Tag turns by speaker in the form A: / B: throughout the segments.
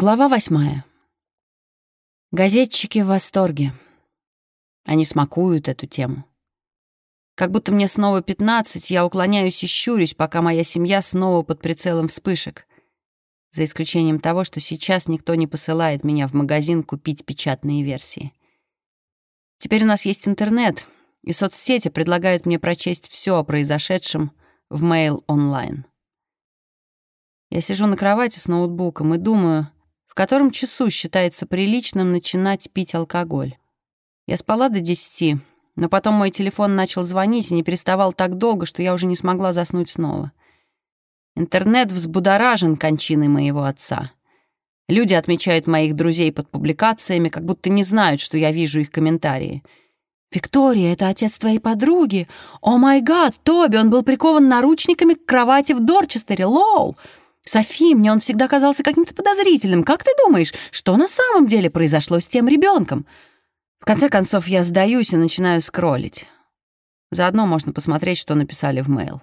A: Глава восьмая. Газетчики в восторге. Они смакуют эту тему. Как будто мне снова пятнадцать, я уклоняюсь и щурюсь, пока моя семья снова под прицелом вспышек. За исключением того, что сейчас никто не посылает меня в магазин купить печатные версии. Теперь у нас есть интернет, и соцсети предлагают мне прочесть все о произошедшем в Mail онлайн. Я сижу на кровати с ноутбуком и думаю — котором часу считается приличным начинать пить алкоголь. Я спала до десяти, но потом мой телефон начал звонить и не переставал так долго, что я уже не смогла заснуть снова. Интернет взбудоражен кончиной моего отца. Люди отмечают моих друзей под публикациями, как будто не знают, что я вижу их комментарии. «Виктория, это отец твоей подруги! О май гад, Тоби, он был прикован наручниками к кровати в Дорчестере, лол!» Софи, мне он всегда казался каким-то подозрительным. Как ты думаешь, что на самом деле произошло с тем ребенком? В конце концов, я сдаюсь и начинаю скроллить. Заодно можно посмотреть, что написали в мейл.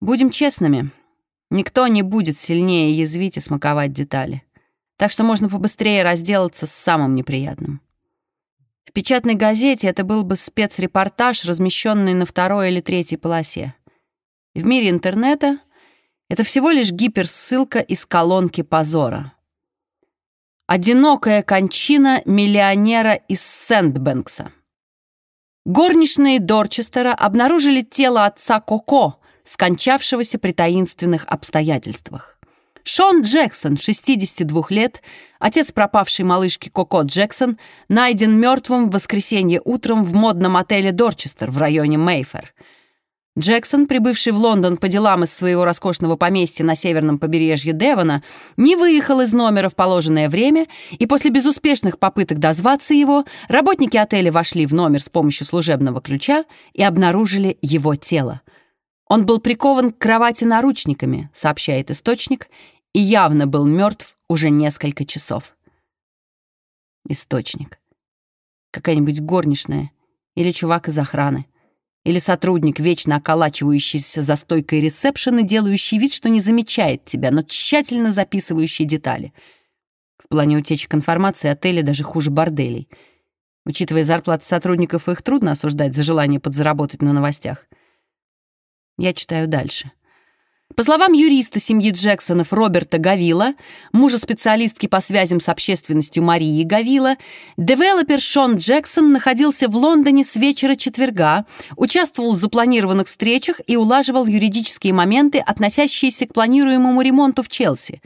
A: Будем честными, никто не будет сильнее язвить и смаковать детали. Так что можно побыстрее разделаться с самым неприятным. В печатной газете это был бы спецрепортаж, размещенный на второй или третьей полосе. В мире интернета — это всего лишь гиперссылка из колонки позора. Одинокая кончина миллионера из Сэндбэнкса. Горничные Дорчестера обнаружили тело отца Коко, скончавшегося при таинственных обстоятельствах. Шон Джексон, 62 лет, отец пропавшей малышки Коко Джексон, найден мертвым в воскресенье утром в модном отеле Дорчестер в районе Мейфер. Джексон, прибывший в Лондон по делам из своего роскошного поместья на северном побережье Девона, не выехал из номера в положенное время, и после безуспешных попыток дозваться его, работники отеля вошли в номер с помощью служебного ключа и обнаружили его тело. Он был прикован к кровати наручниками, сообщает источник, и явно был мертв уже несколько часов. Источник. Какая-нибудь горничная или чувак из охраны. Или сотрудник, вечно околачивающийся за стойкой ресепшена, делающий вид, что не замечает тебя, но тщательно записывающий детали. В плане утечек информации отели даже хуже борделей. Учитывая зарплаты сотрудников, их трудно осуждать за желание подзаработать на новостях. Я читаю дальше. По словам юриста семьи Джексонов Роберта Гавила, мужа специалистки по связям с общественностью Марии Гавила, девелопер Шон Джексон находился в Лондоне с вечера четверга, участвовал в запланированных встречах и улаживал юридические моменты, относящиеся к планируемому ремонту в Челси.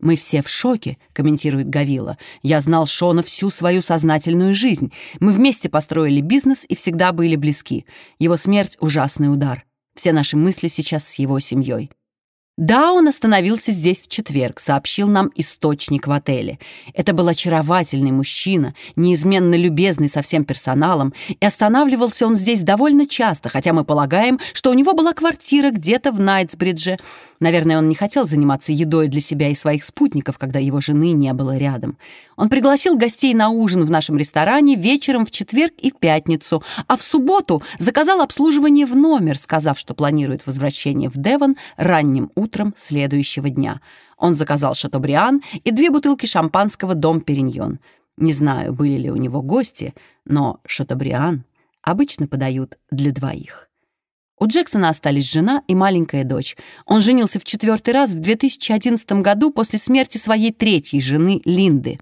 A: «Мы все в шоке», — комментирует Гавила. «Я знал Шона всю свою сознательную жизнь. Мы вместе построили бизнес и всегда были близки. Его смерть — ужасный удар. Все наши мысли сейчас с его семьей. Да, он остановился здесь в четверг, сообщил нам источник в отеле. Это был очаровательный мужчина, неизменно любезный со всем персоналом, и останавливался он здесь довольно часто, хотя мы полагаем, что у него была квартира где-то в Найтсбридже. Наверное, он не хотел заниматься едой для себя и своих спутников, когда его жены не было рядом. Он пригласил гостей на ужин в нашем ресторане вечером в четверг и в пятницу, а в субботу заказал обслуживание в номер, сказав, что планирует возвращение в Девон ранним утром утром следующего дня. Он заказал шатобриан и две бутылки шампанского «Дом Периньон». Не знаю, были ли у него гости, но шатобриан обычно подают для двоих. У Джексона остались жена и маленькая дочь. Он женился в четвертый раз в 2011 году после смерти своей третьей жены Линды.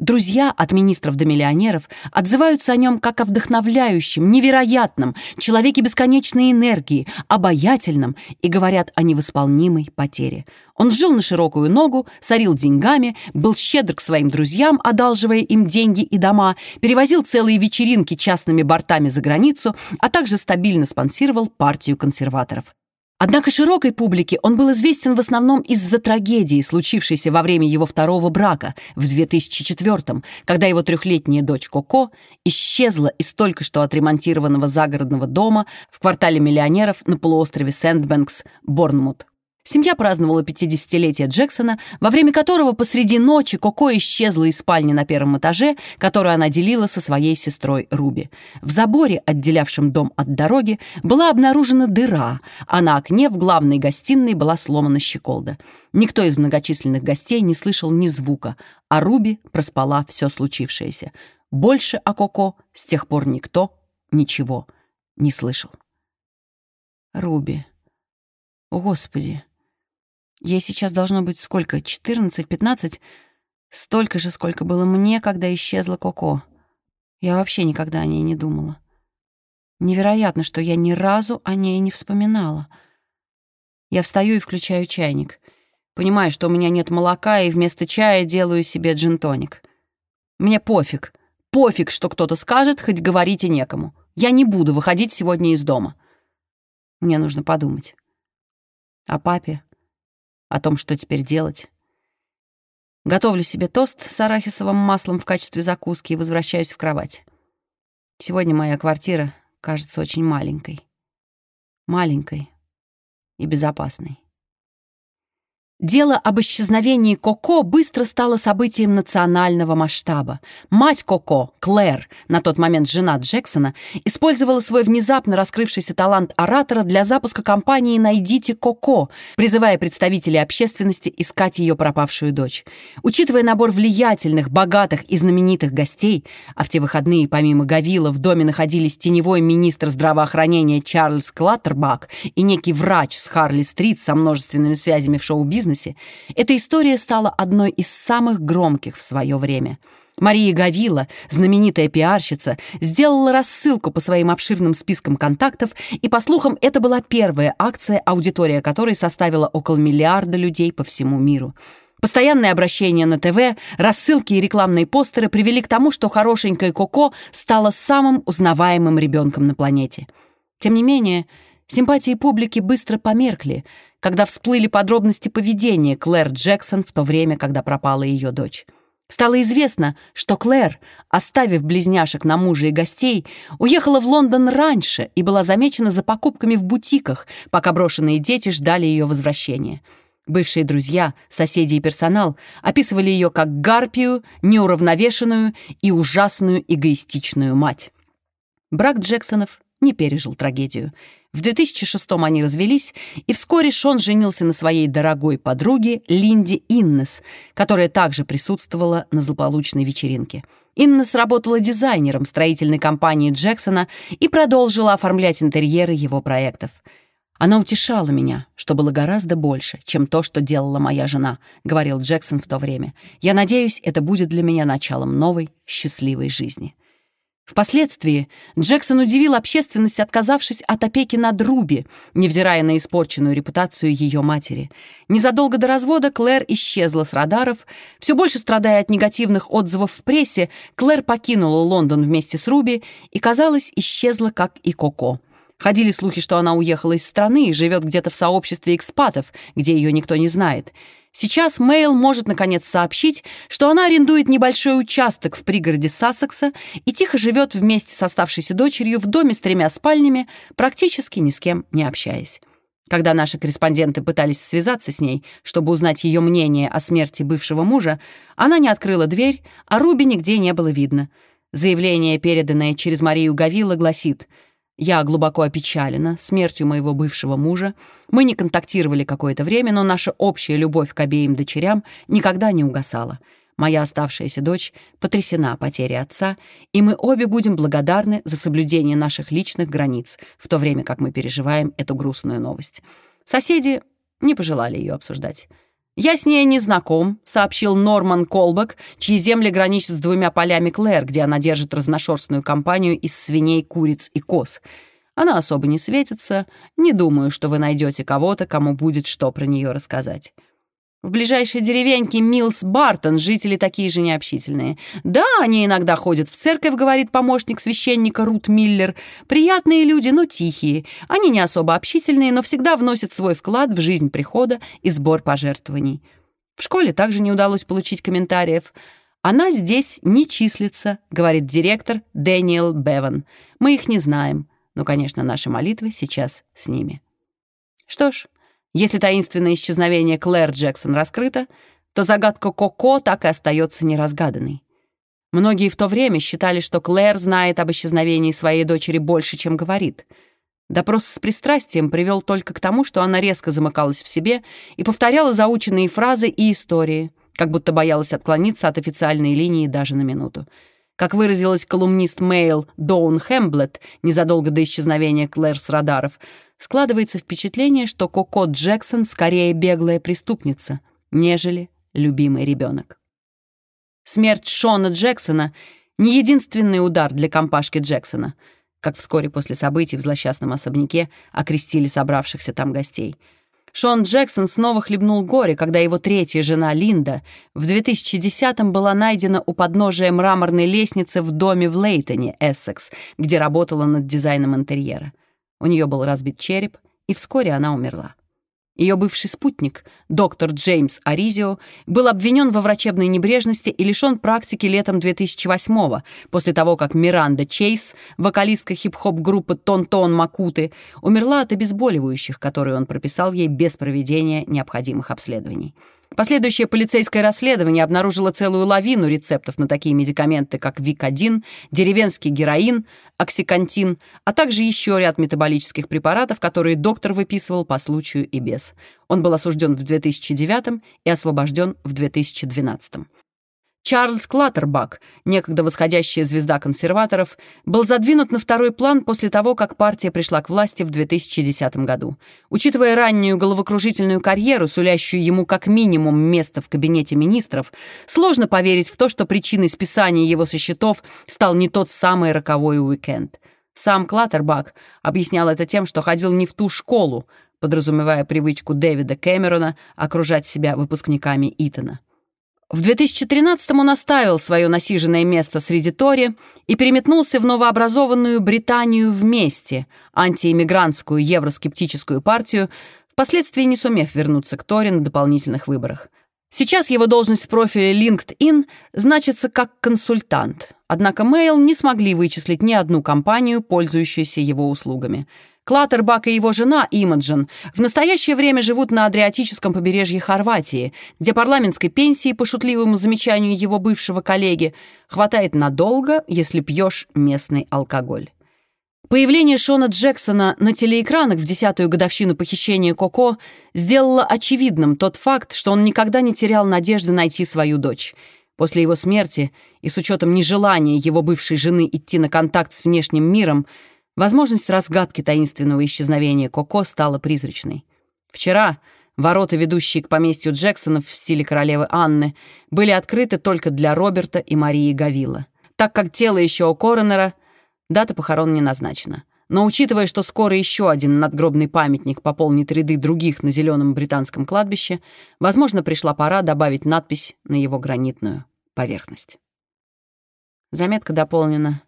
A: Друзья от министров до миллионеров отзываются о нем как о вдохновляющем, невероятном, человеке бесконечной энергии, обаятельном и говорят о невосполнимой потере. Он жил на широкую ногу, сорил деньгами, был щедр к своим друзьям, одалживая им деньги и дома, перевозил целые вечеринки частными бортами за границу, а также стабильно спонсировал партию консерваторов. Однако широкой публике он был известен в основном из-за трагедии, случившейся во время его второго брака в 2004 когда его трехлетняя дочь Коко исчезла из только что отремонтированного загородного дома в квартале миллионеров на полуострове Сэндбэнкс, Борнмут. Семья праздновала 50-летие Джексона, во время которого посреди ночи Коко исчезла из спальни на первом этаже, которую она делила со своей сестрой Руби. В заборе, отделявшем дом от дороги, была обнаружена дыра, а на окне в главной гостиной была сломана щеколда. Никто из многочисленных гостей не слышал ни звука, а Руби проспала все случившееся. Больше о Коко с тех пор никто ничего не слышал. Руби. О, Господи. Ей сейчас должно быть сколько? 14-15? Столько же, сколько было мне, когда исчезла Коко. Я вообще никогда о ней не думала. Невероятно, что я ни разу о ней не вспоминала. Я встаю и включаю чайник. Понимаю, что у меня нет молока, и вместо чая делаю себе джин-тоник. Мне пофиг. Пофиг, что кто-то скажет, хоть говорите некому. Я не буду выходить сегодня из дома. Мне нужно подумать. О папе, о том, что теперь делать. Готовлю себе тост с арахисовым маслом в качестве закуски и возвращаюсь в кровать. Сегодня моя квартира кажется очень маленькой. Маленькой и безопасной. Дело об исчезновении Коко быстро стало событием национального масштаба. Мать Коко, Клэр, на тот момент жена Джексона, использовала свой внезапно раскрывшийся талант оратора для запуска кампании «Найдите Коко», призывая представителей общественности искать ее пропавшую дочь. Учитывая набор влиятельных, богатых и знаменитых гостей, а в те выходные помимо Гавила в доме находились теневой министр здравоохранения Чарльз Клаттербак и некий врач с Харли-стрит со множественными связями в шоу-бизнесе, бизнесе, эта история стала одной из самых громких в свое время. Мария Гавила, знаменитая пиарщица, сделала рассылку по своим обширным спискам контактов, и, по слухам, это была первая акция, аудитория которой составила около миллиарда людей по всему миру. Постоянные обращения на ТВ, рассылки и рекламные постеры привели к тому, что хорошенькая Коко стала самым узнаваемым ребенком на планете. Тем не менее, симпатии публики быстро померкли, когда всплыли подробности поведения Клэр Джексон в то время, когда пропала ее дочь. Стало известно, что Клэр, оставив близняшек на мужа и гостей, уехала в Лондон раньше и была замечена за покупками в бутиках, пока брошенные дети ждали ее возвращения. Бывшие друзья, соседи и персонал описывали ее как гарпию, неуравновешенную и ужасную эгоистичную мать. Брак Джексонов не пережил трагедию. В 2006-м они развелись, и вскоре Шон женился на своей дорогой подруге Линде Иннес, которая также присутствовала на злополучной вечеринке. Иннес работала дизайнером строительной компании Джексона и продолжила оформлять интерьеры его проектов. «Она утешала меня, что было гораздо больше, чем то, что делала моя жена», — говорил Джексон в то время. «Я надеюсь, это будет для меня началом новой, счастливой жизни». Впоследствии Джексон удивил общественность, отказавшись от опеки над Руби, невзирая на испорченную репутацию ее матери. Незадолго до развода Клэр исчезла с радаров. Все больше страдая от негативных отзывов в прессе, Клэр покинула Лондон вместе с Руби и, казалось, исчезла, как и Коко. Ходили слухи, что она уехала из страны и живет где-то в сообществе экспатов, где ее никто не знает. Сейчас Мэйл может наконец сообщить, что она арендует небольшой участок в пригороде Сассекса и тихо живет вместе с оставшейся дочерью в доме с тремя спальнями, практически ни с кем не общаясь. Когда наши корреспонденты пытались связаться с ней, чтобы узнать ее мнение о смерти бывшего мужа, она не открыла дверь, а Руби нигде не было видно. Заявление, переданное через Марию Гавила, гласит — я глубоко опечалена смертью моего бывшего мужа. Мы не контактировали какое-то время, но наша общая любовь к обеим дочерям никогда не угасала. Моя оставшаяся дочь потрясена потерей отца, и мы обе будем благодарны за соблюдение наших личных границ, в то время как мы переживаем эту грустную новость. Соседи не пожелали ее обсуждать. «Я с ней не знаком», — сообщил Норман Колбек, чьи земли граничат с двумя полями Клэр, где она держит разношерстную компанию из свиней, куриц и коз. Она особо не светится. Не думаю, что вы найдете кого-то, кому будет что про нее рассказать. В ближайшей деревеньке Милс Бартон жители такие же необщительные. Да, они иногда ходят в церковь, говорит помощник священника Рут Миллер. Приятные люди, но тихие. Они не особо общительные, но всегда вносят свой вклад в жизнь прихода и сбор пожертвований. В школе также не удалось получить комментариев. «Она здесь не числится», — говорит директор Дэниел Беван. «Мы их не знаем, но, конечно, наши молитвы сейчас с ними». Что ж, Если таинственное исчезновение Клэр Джексон раскрыто, то загадка Коко так и остается неразгаданной. Многие в то время считали, что Клэр знает об исчезновении своей дочери больше, чем говорит. Допрос с пристрастием привел только к тому, что она резко замыкалась в себе и повторяла заученные фразы и истории, как будто боялась отклониться от официальной линии даже на минуту. Как выразилась колумнист Мэйл Доун Хэмблет незадолго до исчезновения Клэр с радаров, складывается впечатление, что Коко Джексон скорее беглая преступница, нежели любимый ребенок. Смерть Шона Джексона — не единственный удар для компашки Джексона, как вскоре после событий в злосчастном особняке окрестили собравшихся там гостей — Шон Джексон снова хлебнул горе, когда его третья жена Линда в 2010-м была найдена у подножия мраморной лестницы в доме в Лейтоне, Эссекс, где работала над дизайном интерьера. У нее был разбит череп, и вскоре она умерла. Ее бывший спутник, доктор Джеймс Аризио, был обвинен во врачебной небрежности и лишен практики летом 2008-го, после того, как Миранда Чейз, вокалистка хип-хоп группы Тон-Тон Макуты, умерла от обезболивающих, которые он прописал ей без проведения необходимых обследований. Последующее полицейское расследование обнаружило целую лавину рецептов на такие медикаменты, как Вик-1, деревенский героин, оксикантин, а также еще ряд метаболических препаратов, которые доктор выписывал по случаю и без. Он был осужден в 2009 и освобожден в 2012. Чарльз Клаттербак, некогда восходящая звезда консерваторов, был задвинут на второй план после того, как партия пришла к власти в 2010 году. Учитывая раннюю головокружительную карьеру, сулящую ему как минимум место в кабинете министров, сложно поверить в то, что причиной списания его со счетов стал не тот самый роковой уикенд. Сам Клаттербак объяснял это тем, что ходил не в ту школу, подразумевая привычку Дэвида Кэмерона окружать себя выпускниками Итона. В 2013-м он оставил свое насиженное место среди Тори и переметнулся в новообразованную Британию вместе, антиэмигрантскую евроскептическую партию, впоследствии не сумев вернуться к Тори на дополнительных выборах. Сейчас его должность в профиле LinkedIn значится как консультант, однако Mail не смогли вычислить ни одну компанию, пользующуюся его услугами – Клаттербак и его жена Имаджин в настоящее время живут на Адриатическом побережье Хорватии, где парламентской пенсии, по шутливому замечанию его бывшего коллеги, хватает надолго, если пьешь местный алкоголь. Появление Шона Джексона на телеэкранах в десятую годовщину похищения Коко сделало очевидным тот факт, что он никогда не терял надежды найти свою дочь. После его смерти и с учетом нежелания его бывшей жены идти на контакт с внешним миром, Возможность разгадки таинственного исчезновения Коко стала призрачной. Вчера ворота, ведущие к поместью Джексонов в стиле королевы Анны, были открыты только для Роберта и Марии Гавила. Так как тело еще у коронера, дата похорон не назначена. Но учитывая, что скоро еще один надгробный памятник пополнит ряды других на зеленом британском кладбище, возможно, пришла пора добавить надпись на его гранитную поверхность. Заметка дополнена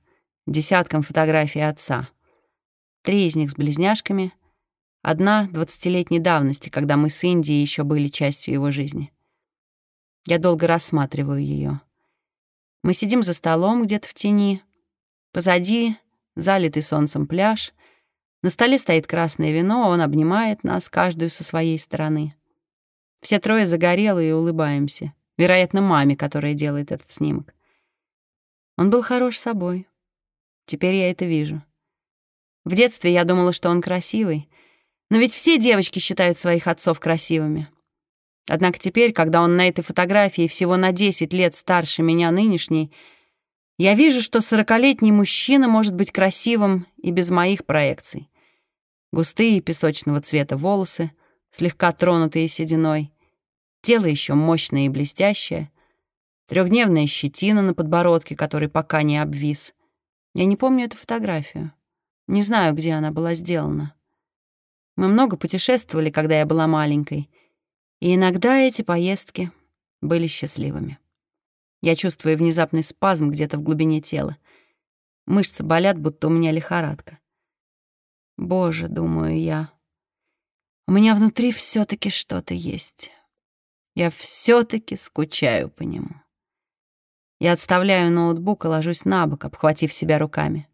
A: десятком фотографий отца — Три из них с близняшками, одна двадцатилетней давности, когда мы с Индией еще были частью его жизни. Я долго рассматриваю ее. Мы сидим за столом где-то в тени. Позади залитый солнцем пляж. На столе стоит красное вино, он обнимает нас, каждую со своей стороны. Все трое загорелые и улыбаемся. Вероятно, маме, которая делает этот снимок. Он был хорош собой. Теперь я это вижу. В детстве я думала, что он красивый. Но ведь все девочки считают своих отцов красивыми. Однако теперь, когда он на этой фотографии всего на 10 лет старше меня нынешней, я вижу, что сорокалетний мужчина может быть красивым и без моих проекций. Густые песочного цвета волосы, слегка тронутые сединой, тело еще мощное и блестящее, трехдневная щетина на подбородке, который пока не обвис. Я не помню эту фотографию. Не знаю, где она была сделана. Мы много путешествовали, когда я была маленькой, и иногда эти поездки были счастливыми. Я чувствую внезапный спазм где-то в глубине тела. Мышцы болят, будто у меня лихорадка. Боже, думаю я, у меня внутри все таки что-то есть. Я все таки скучаю по нему. Я отставляю ноутбук и ложусь на бок, обхватив себя руками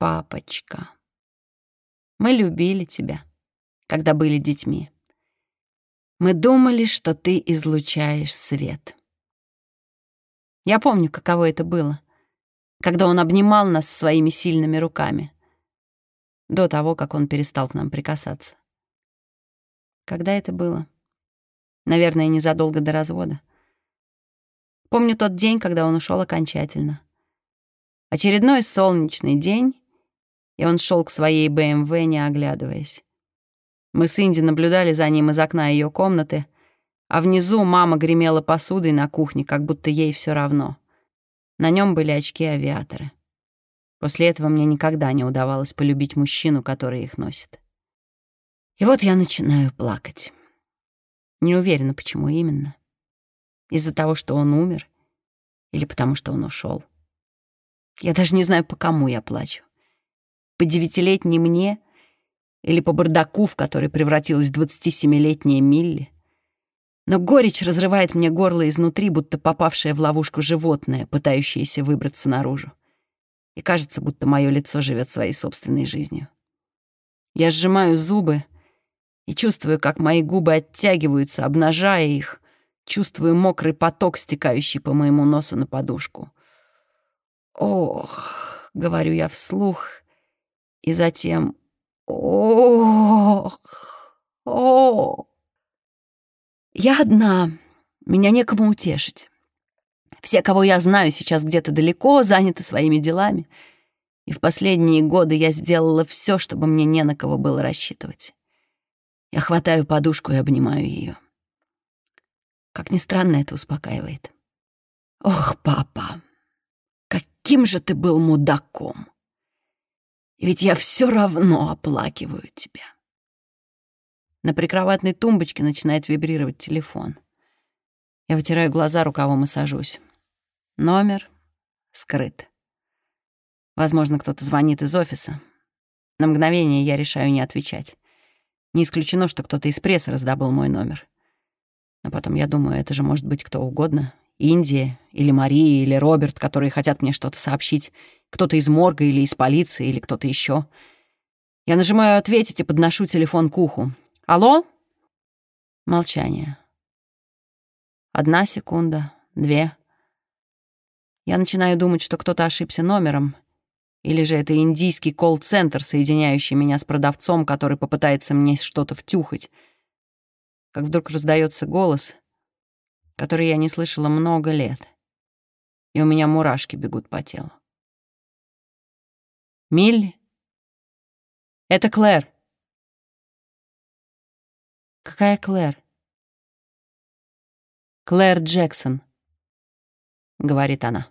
A: папочка. Мы любили тебя, когда были детьми. Мы думали, что ты излучаешь свет. Я помню, каково это было, когда он обнимал нас своими сильными руками, до того, как он перестал к нам прикасаться. Когда это было? Наверное, незадолго до развода. Помню тот день, когда он ушел окончательно. Очередной солнечный день, и он шел к своей БМВ, не оглядываясь. Мы с Инди наблюдали за ним из окна ее комнаты, а внизу мама гремела посудой на кухне, как будто ей все равно. На нем были очки-авиаторы. После этого мне никогда не удавалось полюбить мужчину, который их носит. И вот я начинаю плакать. Не уверена, почему именно. Из-за того, что он умер, или потому что он ушел. Я даже не знаю, по кому я плачу. По девятилетней мне или по бардаку, в который превратилась 27-летняя Милли. Но горечь разрывает мне горло изнутри, будто попавшее в ловушку животное, пытающееся выбраться наружу. И кажется, будто мое лицо живет своей собственной жизнью. Я сжимаю зубы и чувствую, как мои губы оттягиваются, обнажая их, чувствую мокрый поток, стекающий по моему носу на подушку. «Ох», — говорю я вслух, и затем «Ох, о Я одна, меня некому утешить. Все, кого я знаю, сейчас где-то далеко, заняты своими делами. И в последние годы я сделала все, чтобы мне не на кого было рассчитывать. Я хватаю подушку и обнимаю ее. Как ни странно, это успокаивает. Ох, папа, каким же ты был мудаком. Ведь я все равно оплакиваю тебя. На прикроватной тумбочке начинает вибрировать телефон. Я вытираю глаза рукавом и сажусь. Номер скрыт. Возможно, кто-то звонит из офиса. На мгновение я решаю не отвечать. Не исключено, что кто-то из прессы раздобыл мой номер. Но потом я думаю, это же может быть кто угодно. Индия, или Мария, или Роберт, которые хотят мне что-то сообщить. Кто-то из морга или из полиции, или кто-то еще. Я нажимаю «Ответить» и подношу телефон к уху. «Алло?» Молчание. Одна секунда, две. Я начинаю думать, что кто-то ошибся номером, или же это индийский колл-центр, соединяющий меня с продавцом, который попытается мне что-то втюхать. Как вдруг раздается голос, который я не слышала много лет, и у меня мурашки бегут по телу. Милли? Это Клэр. Какая Клэр? Клэр Джексон, говорит она.